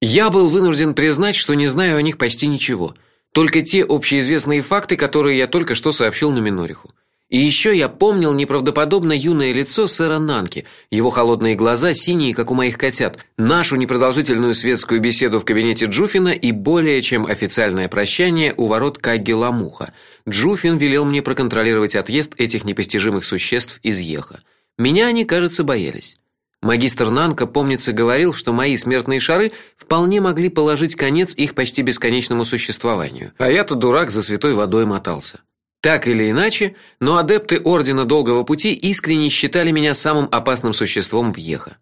Я был вынужден признать, что не знаю о них почти ничего, только те общеизвестные факты, которые я только что сообщил на Минориху. И еще я помнил неправдоподобно юное лицо сэра Нанки, его холодные глаза синие, как у моих котят, нашу непродолжительную светскую беседу в кабинете Джуфина и более чем официальное прощание у ворот Кагги Ламуха. Джуфин велел мне проконтролировать отъезд этих непостижимых существ из Еха. Меня они, кажется, боялись. Магистр Нанка, помнится, говорил, что мои смертные шары вполне могли положить конец их почти бесконечному существованию. А я-то дурак за святой водой мотался. Так или иначе, но адепты ордена Долгого пути искренне считали меня самым опасным существом в Еха.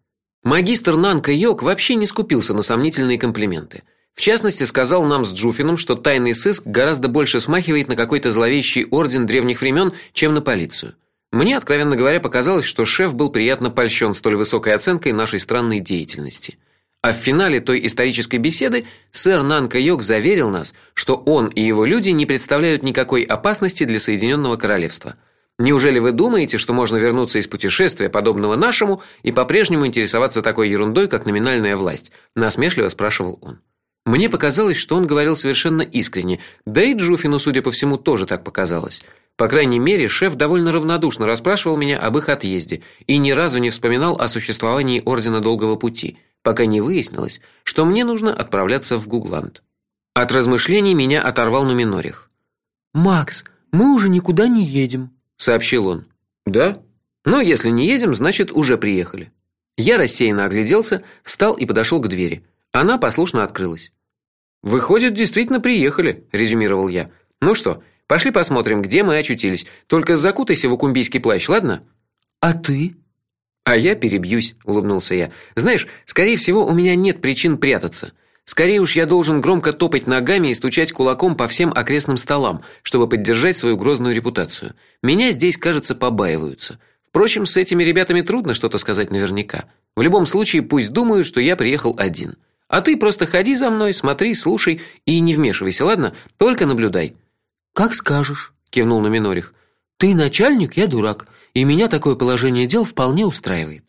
Магистр Нанка Йок вообще не скупился на сомнительные комплименты. В частности, сказал нам с Джуфином, что тайный сыск гораздо больше смахивает на какой-то зловещий орден древних времен, чем на полицию. Мне, откровенно говоря, показалось, что шеф был приятно польщен столь высокой оценкой нашей странной деятельности. А в финале той исторической беседы сэр Нанка Йог заверил нас, что он и его люди не представляют никакой опасности для Соединенного королевства. Неужели вы думаете, что можно вернуться из путешествия подобного нашему и по-прежнему интересоваться такой ерундой, как номинальная власть? насмешливо спрашивал он. Мне показалось, что он говорил совершенно искренне, да и Джуфину, судя по всему, тоже так показалось. По крайней мере, шеф довольно равнодушно расспрашивал меня об их отъезде и ни разу не вспоминал о существовании ордена Долгого пути пока не выяснилось, что мне нужно отправляться в Гугланд. От размышлений меня оторвал Нуминорих. "Макс, мы уже никуда не едем", сообщил он. "Да? Ну, если не едем, значит, уже приехали". Я рассеянно огляделся, встал и подошел к двери. Она послушно открылась. Выходит, действительно приехали, резюмировал я. Ну что, пошли посмотрим, где мы очутились. Только закутайся в укумбийский плащ, ладно? А ты? А я перебьюсь, улыбнулся я. Знаешь, скорее всего, у меня нет причин прятаться. Скорее уж я должен громко топать ногами и стучать кулаком по всем окрестным столам, чтобы поддержать свою грозную репутацию. Меня здесь, кажется, побаиваются. Впрочем, с этими ребятами трудно что-то сказать наверняка. В любом случае, пусть думают, что я приехал один. А ты просто ходи за мной, смотри, слушай и не вмешивайся, ладно? Только наблюдай. Как скажешь, кивнул на Минорих. Ты начальник, я дурак и меня такое положение дел вполне устраивает.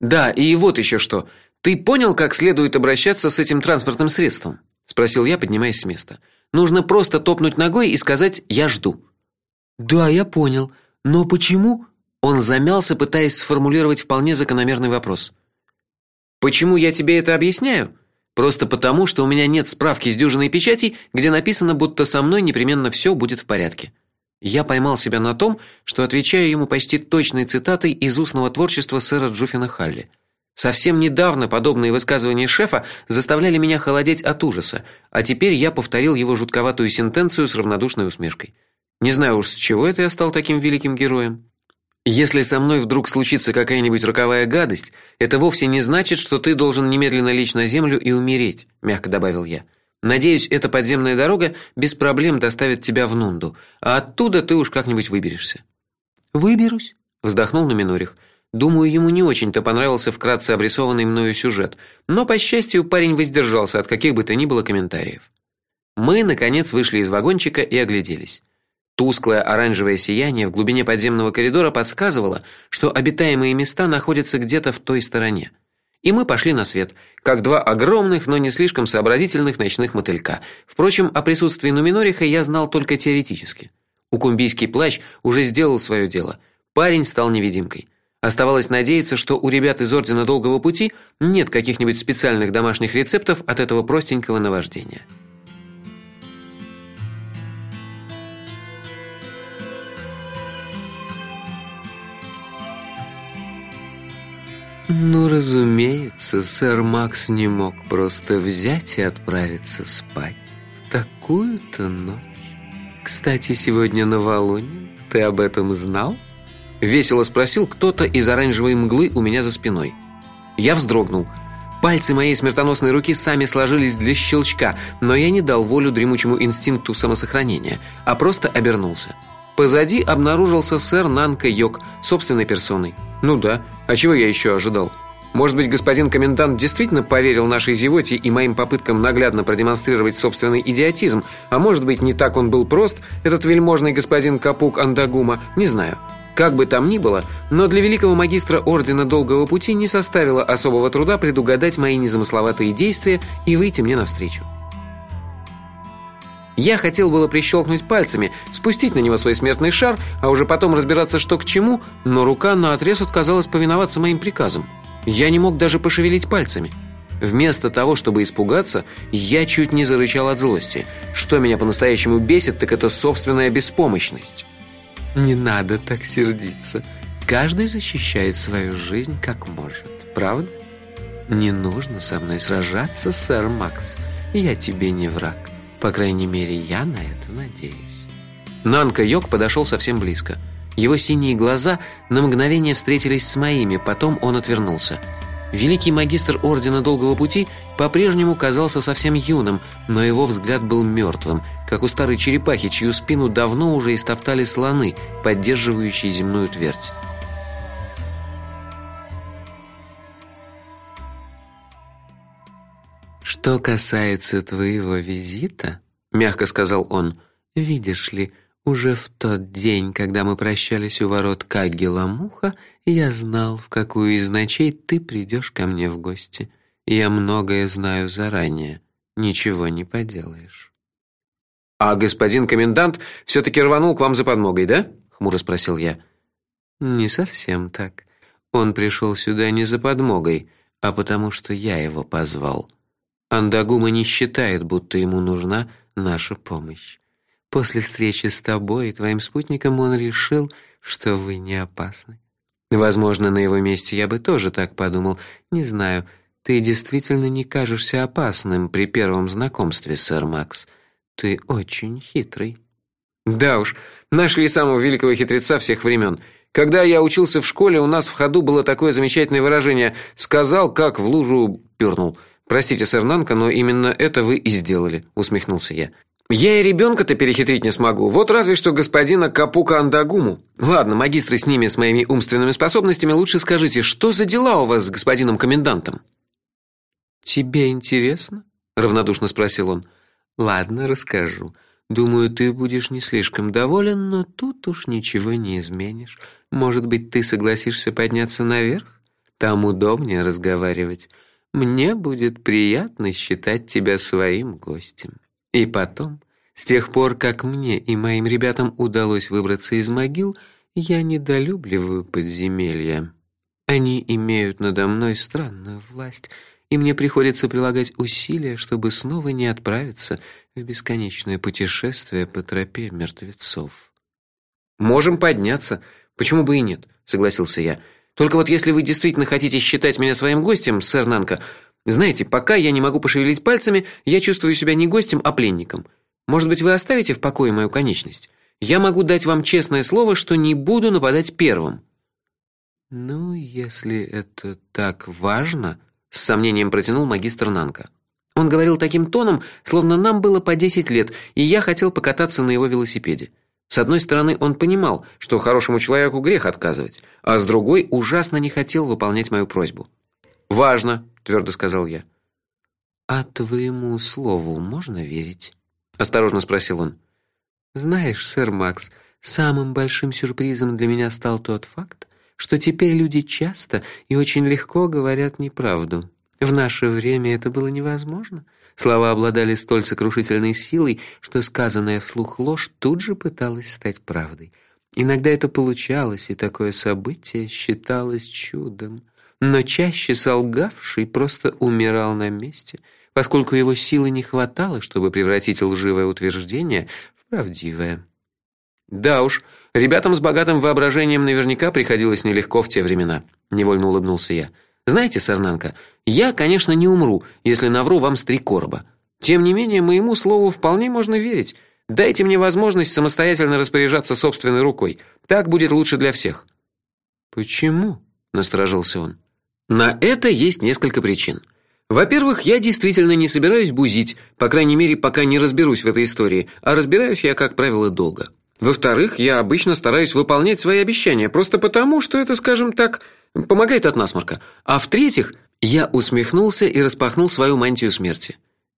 Да, и вот еще что. Ты понял, как следует обращаться с этим транспортным средством? спросил я, поднимаясь с места. Нужно просто топнуть ногой и сказать: "Я жду". Да, я понял. Но почему? Он замялся, пытаясь сформулировать вполне закономерный вопрос. Почему я тебе это объясняю? Просто потому, что у меня нет справки с дюжиной печатей, где написано, будто со мной непременно все будет в порядке. Я поймал себя на том, что отвечаю ему почти точной цитатой из устного творчества сэра Джуфина Халли. Совсем недавно подобные высказывания шефа заставляли меня холодеть от ужаса, а теперь я повторил его жутковатую сентенцию с равнодушной усмешкой. Не знаю уж с чего это я стал таким великим героем. Если со мной вдруг случится какая-нибудь роковая гадость, это вовсе не значит, что ты должен немедленно лечь на землю и умереть, мягко добавил я. Надеюсь, эта подземная дорога без проблем доставит тебя в Нунду, а оттуда ты уж как-нибудь выберешься. Выберусь, вздохнул Номинорих. Думаю, ему не очень-то понравился вкратце обрисованный мною сюжет, но по счастью, парень воздержался от каких бы то ни было комментариев. Мы наконец вышли из вагончика и огляделись. Тусклое оранжевое сияние в глубине подземного коридора подсказывало, что обитаемые места находятся где-то в той стороне. И мы пошли на свет, как два огромных, но не слишком сообразительных ночных мотылька. Впрочем, о присутствии Нуминориха я знал только теоретически. Укумбийский плащ уже сделал свое дело. Парень стал невидимкой. Оставалось надеяться, что у ребят из ордена Долгого пути нет каких-нибудь специальных домашних рецептов от этого простенького наваждения. Ну, разумеется, сэр Макс не мог просто взять и отправиться спать в такую-то ночь. Кстати, сегодня новолуние. Ты об этом знал? Весело спросил кто-то из оранжевой мглы у меня за спиной. Я вздрогнул. Пальцы моей смертоносной руки сами сложились для щелчка, но я не дал волю дремучему инстинкту самосохранения, а просто обернулся. Позади обнаружился сэр Нанка Йок собственной персоной. Ну да, а чего я еще ожидал? Может быть, господин комендант действительно поверил нашей зевоте и моим попыткам наглядно продемонстрировать собственный идиотизм, а может быть, не так он был прост, этот вельможный господин Капук Андагума, не знаю. Как бы там ни было, но для великого магистра ордена Долгого пути не составило особого труда предугадать мои незамысловатые действия и выйти мне навстречу. Я хотел было прищелкнуть пальцами, спустить на него свой смертный шар, а уже потом разбираться, что к чему, но рука наотрез отказалась повиноваться моим приказам. Я не мог даже пошевелить пальцами. Вместо того, чтобы испугаться, я чуть не зарычал от злости. Что меня по-настоящему бесит, так это собственная беспомощность. Не надо так сердиться. Каждый защищает свою жизнь как может, правда? Не нужно со мной сражаться, сэр Макс. Я тебе не враг. По крайней мере, я на это надеюсь. Нанка Йок подошел совсем близко. Его синие глаза на мгновение встретились с моими, потом он отвернулся. Великий магистр Ордена Долгого Пути по-прежнему казался совсем юным, но его взгляд был мертвым, как у старой черепахи, чью спину давно уже истоптали слоны, поддерживающие земную твердь. «Что касается твоего визита», — мягко сказал он, — «видишь ли, уже в тот день, когда мы прощались у ворот Каггела-Муха, я знал, в какую из ночей ты придешь ко мне в гости. Я многое знаю заранее, ничего не поделаешь». «А господин комендант все-таки рванул к вам за подмогой, да?» — хмуро спросил я. «Не совсем так. Он пришел сюда не за подмогой, а потому что я его позвал». Андагума не считает, будто ему нужна наша помощь. После встречи с тобой и твоим спутником он решил, что вы не опасны. Возможно, на его месте я бы тоже так подумал. Не знаю, ты действительно не кажешься опасным при первом знакомстве, сэр Макс. Ты очень хитрый. Да уж, нашли самого великого хитреца всех времен. Когда я учился в школе, у нас в ходу было такое замечательное выражение: сказал, как в лужу пёрнул. Простите, сэр Нанка, но именно это вы и сделали, усмехнулся я. Я и ребенка то перехитрить не смогу. Вот разве что господина Капука Андагуму. Ладно, магистры с ними, с моими умственными способностями, лучше скажите, что за дела у вас с господином комендантом? Тебе интересно? равнодушно спросил он. Ладно, расскажу. Думаю, ты будешь не слишком доволен, но тут уж ничего не изменишь. Может быть, ты согласишься подняться наверх? Там удобнее разговаривать. Мне будет приятно считать тебя своим гостем. И потом, с тех пор, как мне и моим ребятам удалось выбраться из могил, я недолюбливаю подземелья. Они имеют надо мной странную власть, и мне приходится прилагать усилия, чтобы снова не отправиться в бесконечное путешествие по тропе мертвецов. Можем подняться, почему бы и нет, согласился я. Только вот если вы действительно хотите считать меня своим гостем, сэр Нанка, знаете, пока я не могу пошевелить пальцами, я чувствую себя не гостем, а пленником. Может быть, вы оставите в покое мою конечность? Я могу дать вам честное слово, что не буду нападать первым. Ну, если это так важно, с сомнением протянул магистр Нанка. Он говорил таким тоном, словно нам было по десять лет, и я хотел покататься на его велосипеде. С одной стороны, он понимал, что хорошему человеку грех отказывать, а с другой ужасно не хотел выполнять мою просьбу. "Важно", твердо сказал я. "А твоему слову можно верить?" осторожно спросил он. "Знаешь, сэр Макс, самым большим сюрпризом для меня стал тот факт, что теперь люди часто и очень легко говорят неправду. В наше время это было невозможно. Слова обладали столь сокрушительной силой, что сказанная вслух ложь тут же пыталась стать правдой. Иногда это получалось, и такое событие считалось чудом. Но чаще солгавший просто умирал на месте, поскольку его силы не хватало, чтобы превратить лживое утверждение в правдивое. Да уж, ребятам с богатым воображением наверняка приходилось нелегко в те времена, невольно улыбнулся я. Знаете, Сарнанка, я, конечно, не умру, если навру вам с три короба. Тем не менее, моему слову вполне можно верить. Дайте мне возможность самостоятельно распоряжаться собственной рукой. Так будет лучше для всех. Почему? насторожился он. На это есть несколько причин. Во-первых, я действительно не собираюсь бузить, по крайней мере, пока не разберусь в этой истории, а разбираюсь я, как правило, долго. Во-вторых, я обычно стараюсь выполнять свои обещания, просто потому, что это, скажем так, помогает от насморка. А в-третьих, я усмехнулся и распахнул свою мантию смерти.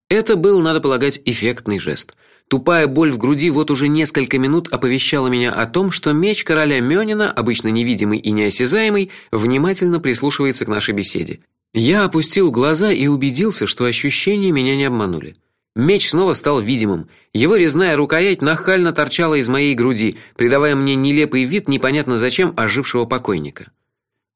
Это был, надо полагать, эффектный жест. Тупая боль в груди вот уже несколько минут оповещала меня о том, что меч короля Мёнина, обычно невидимый и неосязаемый, внимательно прислушивается к нашей беседе. Я опустил глаза и убедился, что ощущения меня не обманули. Меч снова стал видимым. Его резная рукоять нахально торчала из моей груди, придавая мне нелепый вид непонятно зачем ожившего покойника.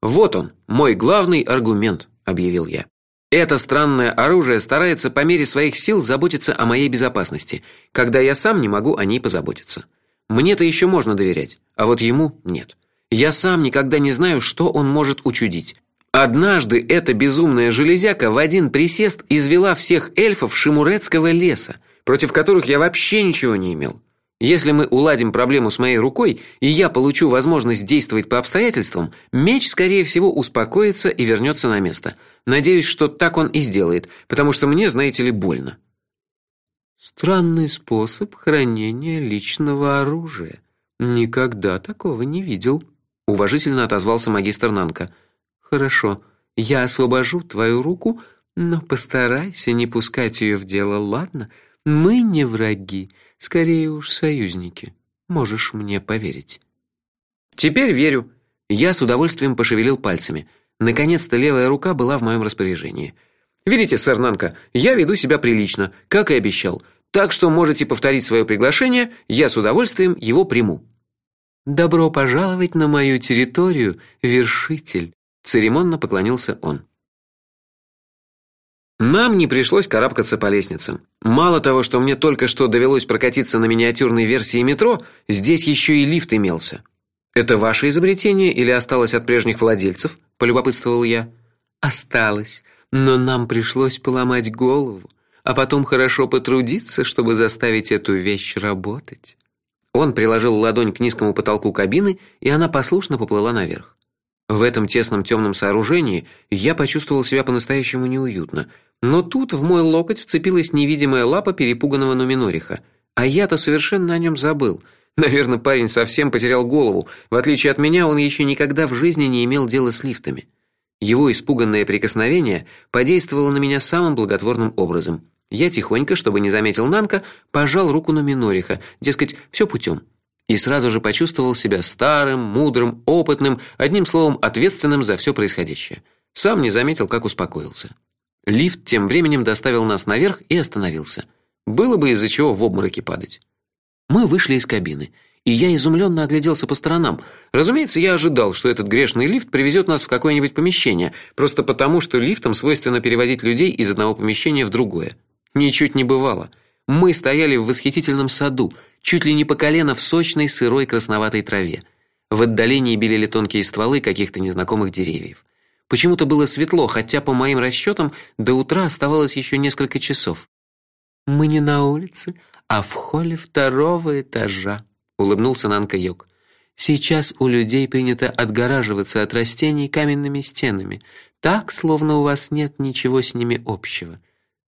Вот он, мой главный аргумент, объявил я. Это странное оружие старается по мере своих сил заботиться о моей безопасности, когда я сам не могу о ней позаботиться. Мне-то еще можно доверять, а вот ему нет. Я сам никогда не знаю, что он может учудить. Однажды эта безумная железяка в один присест извела всех эльфов Шимурецкого леса, против которых я вообще ничего не имел. Если мы уладим проблему с моей рукой, и я получу возможность действовать по обстоятельствам, меч скорее всего успокоится и вернется на место. Надеюсь, что так он и сделает, потому что мне, знаете ли, больно. Странный способ хранения личного оружия. Никогда такого не видел, уважительно отозвался магистр Нанка. Хорошо, я освобожу твою руку, но постарайся не пускать ее в дело, ладно? Мы не враги, скорее уж союзники. Можешь мне поверить. Теперь верю. Я с удовольствием пошевелил пальцами. Наконец-то левая рука была в моем распоряжении. Видите, сэр Нанка, я веду себя прилично, как и обещал. Так что можете повторить свое приглашение, я с удовольствием его приму. Добро пожаловать на мою территорию, вершитель, церемонно поклонился он. Нам не пришлось карабкаться по лестницам. Мало того, что мне только что довелось прокатиться на миниатюрной версии метро, здесь еще и лифт имелся. Это ваше изобретение или осталось от прежних владельцев? полюбопытствовал я. Осталось, но нам пришлось поломать голову, а потом хорошо потрудиться, чтобы заставить эту вещь работать. Он приложил ладонь к низкому потолку кабины, и она послушно поплыла наверх. В этом тесном темном сооружении я почувствовал себя по-настоящему неуютно. Но тут в мой локоть вцепилась невидимая лапа перепуганного Нуминориха, а я-то совершенно о нем забыл. Наверное, парень совсем потерял голову. В отличие от меня, он еще никогда в жизни не имел дела с лифтами. Его испуганное прикосновение подействовало на меня самым благотворным образом. Я тихонько, чтобы не заметил Нанка, пожал руку Нуминориха, дескать, все путем и сразу же почувствовал себя старым, мудрым, опытным, одним словом, ответственным за все происходящее. Сам не заметил, как успокоился. Лифт тем временем доставил нас наверх и остановился. Было бы из-за чего в обмороке падать. Мы вышли из кабины, и я изумленно огляделся по сторонам. Разумеется, я ожидал, что этот грешный лифт привезет нас в какое-нибудь помещение, просто потому, что лифтам свойственно перевозить людей из одного помещения в другое. Ничуть не бывало. Мы стояли в восхитительном саду, чуть ли не по колено в сочной сырой красноватой траве. В отдалении белели тонкие стволы каких-то незнакомых деревьев. Почему-то было светло, хотя по моим расчетам до утра оставалось еще несколько часов. Мы не на улице, а в холле второго этажа, улыбнулся Нанка Йог. Сейчас у людей принято отгораживаться от растений каменными стенами, так словно у вас нет ничего с ними общего.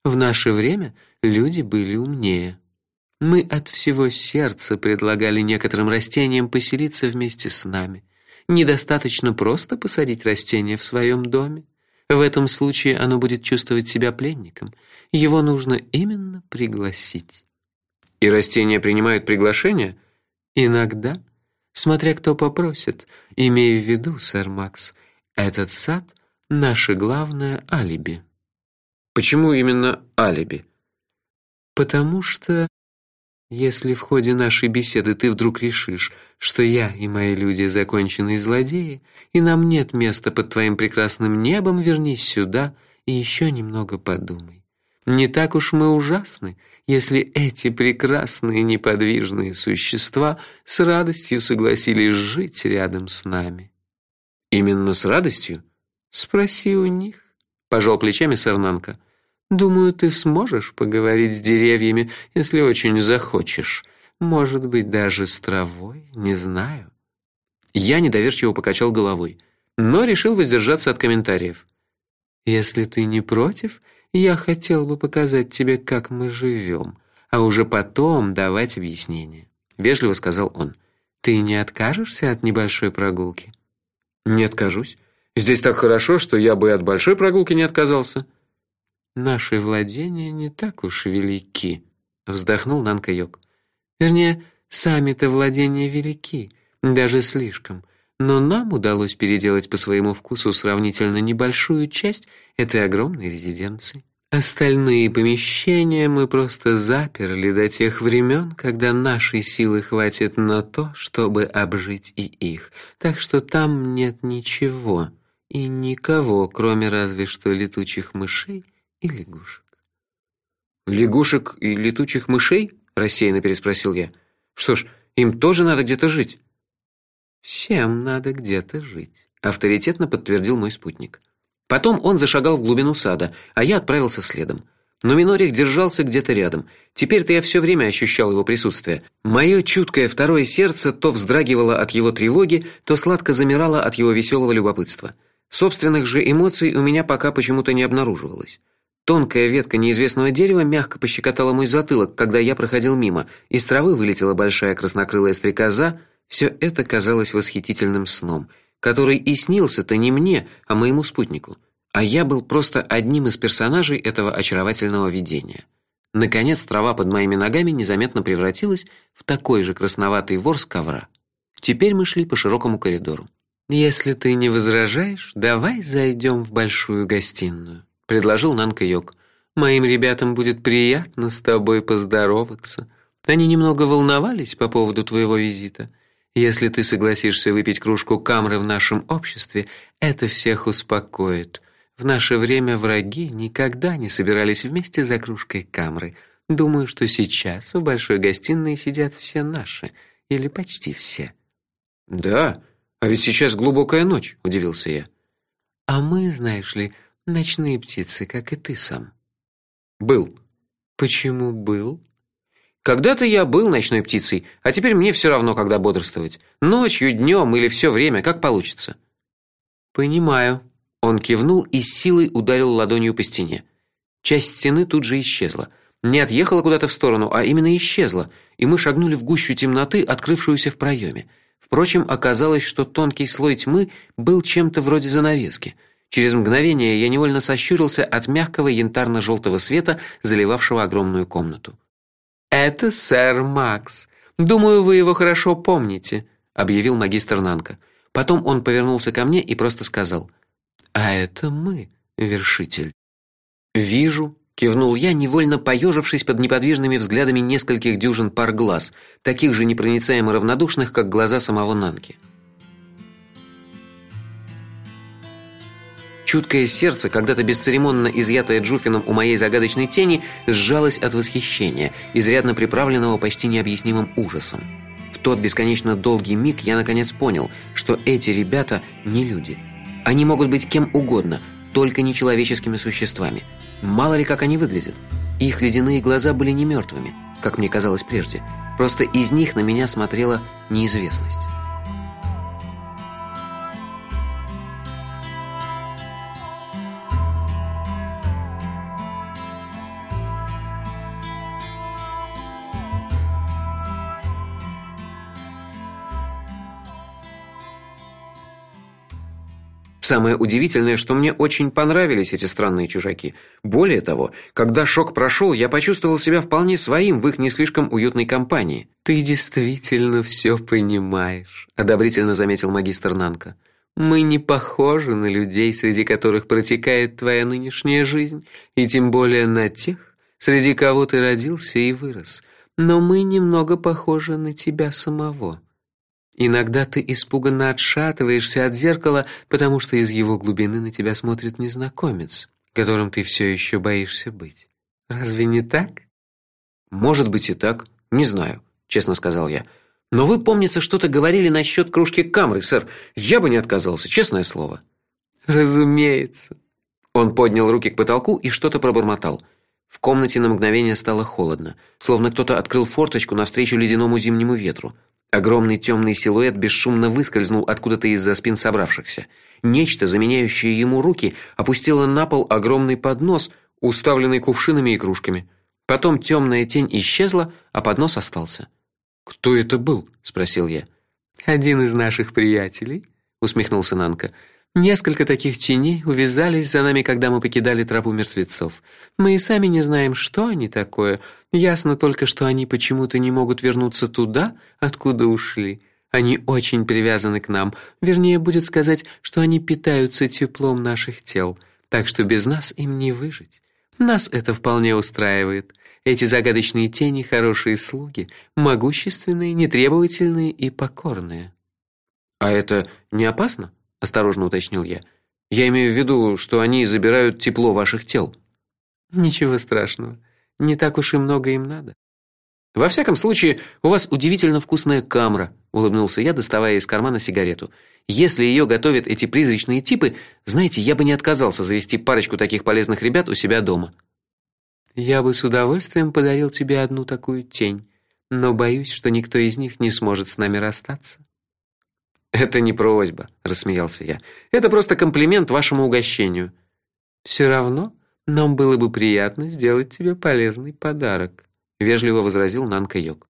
В наше время люди были умнее. Мы от всего сердца предлагали некоторым растениям поселиться вместе с нами. Недостаточно просто посадить растение в своем доме. В этом случае оно будет чувствовать себя пленником. Его нужно именно пригласить. И растения принимают приглашение? Иногда, смотря кто попросит. Имею в виду, сэр Макс, этот сад наше главное алиби. Почему именно алиби? Потому что если в ходе нашей беседы ты вдруг решишь, что я и мои люди законченные злодеи, и нам нет места под твоим прекрасным небом, вернись сюда и еще немного подумай. Не так уж мы ужасны, если эти прекрасные неподвижные существа с радостью согласились жить рядом с нами. Именно с радостью? Спроси у них пожал плечами Сарнанка. Думаю, ты сможешь поговорить с деревьями, если очень захочешь. Может быть, даже с травой, не знаю. Я недоверчиво покачал головой, но решил воздержаться от комментариев. Если ты не против, я хотел бы показать тебе, как мы живем, а уже потом давать объяснения, вежливо сказал он. Ты не откажешься от небольшой прогулки? Не откажусь. Здесь так хорошо, что я бы от большой прогулки не отказался. Наши владения не так уж велики, вздохнул Нанка. Вернее, сами-то владения велики, даже слишком. Но нам удалось переделать по своему вкусу сравнительно небольшую часть этой огромной резиденции. Остальные помещения мы просто заперли до тех времен, когда нашей силы хватит на то, чтобы обжить и их. Так что там нет ничего и никого, кроме разве что летучих мышей и лягушек. Лягушек и летучих мышей? рассеянно переспросил я. Что ж, им тоже надо где-то жить. Всем надо где-то жить, авторитетно подтвердил мой спутник. Потом он зашагал в глубину сада, а я отправился следом. Но Минорих держался где-то рядом. Теперь-то я все время ощущал его присутствие. Мое чуткое второе сердце то вздрагивало от его тревоги, то сладко замирало от его веселого любопытства. Собственных же эмоций у меня пока почему-то не обнаруживалось. Тонкая ветка неизвестного дерева мягко пощекотала мой затылок, когда я проходил мимо. Из травы вылетела большая краснокрылая стрекоза, все это казалось восхитительным сном, который и снился-то не мне, а моему спутнику. А я был просто одним из персонажей этого очаровательного видения. Наконец трава под моими ногами незаметно превратилась в такой же красноватый ворс ковра. Теперь мы шли по широкому коридору. Если ты не возражаешь, давай зайдем в большую гостиную, предложил Нанка. Моим ребятам будет приятно с тобой поздороваться. Они немного волновались по поводу твоего визита. Если ты согласишься выпить кружку камры в нашем обществе, это всех успокоит. В наше время враги никогда не собирались вместе за кружкой камры. Думаю, что сейчас в большой гостиной сидят все наши или почти все. Да, а ведь сейчас глубокая ночь, удивился я. А мы, знаешь ли, ночные птицы, как и ты сам. Был. Почему был? Когда-то я был ночной птицей, а теперь мне все равно, когда бодрствовать. Ночью, днем или все время, как получится. Понимаю. Он кивнул и с силой ударил ладонью по стене. Часть стены тут же исчезла. Не отъехала куда-то в сторону, а именно исчезла, и мы шагнули в гущу темноты, открывшуюся в проеме. Впрочем, оказалось, что тонкий слой тьмы был чем-то вроде занавески. Через мгновение я невольно сощурился от мягкого янтарно желтого света, заливавшего огромную комнату. Это сэр Макс. Думаю, вы его хорошо помните, объявил магистр Нанка. Потом он повернулся ко мне и просто сказал: "А это мы, вершитель". "Вижу", кивнул я, невольно поежившись под неподвижными взглядами нескольких дюжин пар глаз, таких же непроницаемо равнодушных, как глаза самого Нанки. Чуткое сердце, когда-то бесцеремонно изъятое Джуфином у моей загадочной тени, сжалось от восхищения, изрядно приправленного почти необъяснимым ужасом. В тот бесконечно долгий миг я наконец понял, что эти ребята не люди. Они могут быть кем угодно, только не человеческими существами. Мало ли как они выглядят. Их ледяные глаза были не мертвыми, как мне казалось прежде. Просто из них на меня смотрела неизвестность. Самое удивительное, что мне очень понравились эти странные чужаки. Более того, когда шок прошел, я почувствовал себя вполне своим в их не слишком уютной компании. Ты действительно все понимаешь, одобрительно заметил магистр Нанка. Мы не похожи на людей, среди которых протекает твоя нынешняя жизнь, и тем более на тех, среди кого ты родился и вырос. Но мы немного похожи на тебя самого. Иногда ты испуганно отшатываешься от зеркала, потому что из его глубины на тебя смотрит незнакомец, которым ты все еще боишься быть. Разве не так? Может быть и так, не знаю, честно сказал я. Но вы, помнится, что-то говорили насчет кружки камры, сэр. Я бы не отказался, честное слово. Разумеется. Он поднял руки к потолку и что-то пробормотал. В комнате на мгновение стало холодно, словно кто-то открыл форточку навстречу ледяному зимнему ветру. Огромный темный силуэт бесшумно выскользнул откуда-то из-за спин собравшихся. Нечто, заменяющее ему руки, опустило на пол огромный поднос, уставленный кувшинами и кружками. Потом темная тень исчезла, а поднос остался. "Кто это был?" спросил я. "Один из наших приятелей", усмехнулся Нанка. Несколько таких теней увязались за нами, когда мы покидали тропу мертвецов. Мы и сами не знаем, что они такое. Ясно только, что они почему-то не могут вернуться туда, откуда ушли. Они очень привязаны к нам. Вернее, будет сказать, что они питаются теплом наших тел, так что без нас им не выжить. Нас это вполне устраивает. Эти загадочные тени хорошие слуги, могущественные, нетребовательные и покорные. А это не опасно? Осторожно уточнил я. Я имею в виду, что они забирают тепло ваших тел. Ничего страшного. Не так уж и много им надо. Во всяком случае, у вас удивительно вкусная камра, улыбнулся я, доставая из кармана сигарету. Если ее готовят эти призрачные типы, знаете, я бы не отказался завести парочку таких полезных ребят у себя дома. Я бы с удовольствием подарил тебе одну такую тень, но боюсь, что никто из них не сможет с нами расстаться. Это не просьба, рассмеялся я. Это просто комплимент вашему угощению. Все равно нам было бы приятно сделать тебе полезный подарок, вежливо возразил Нанка Йог.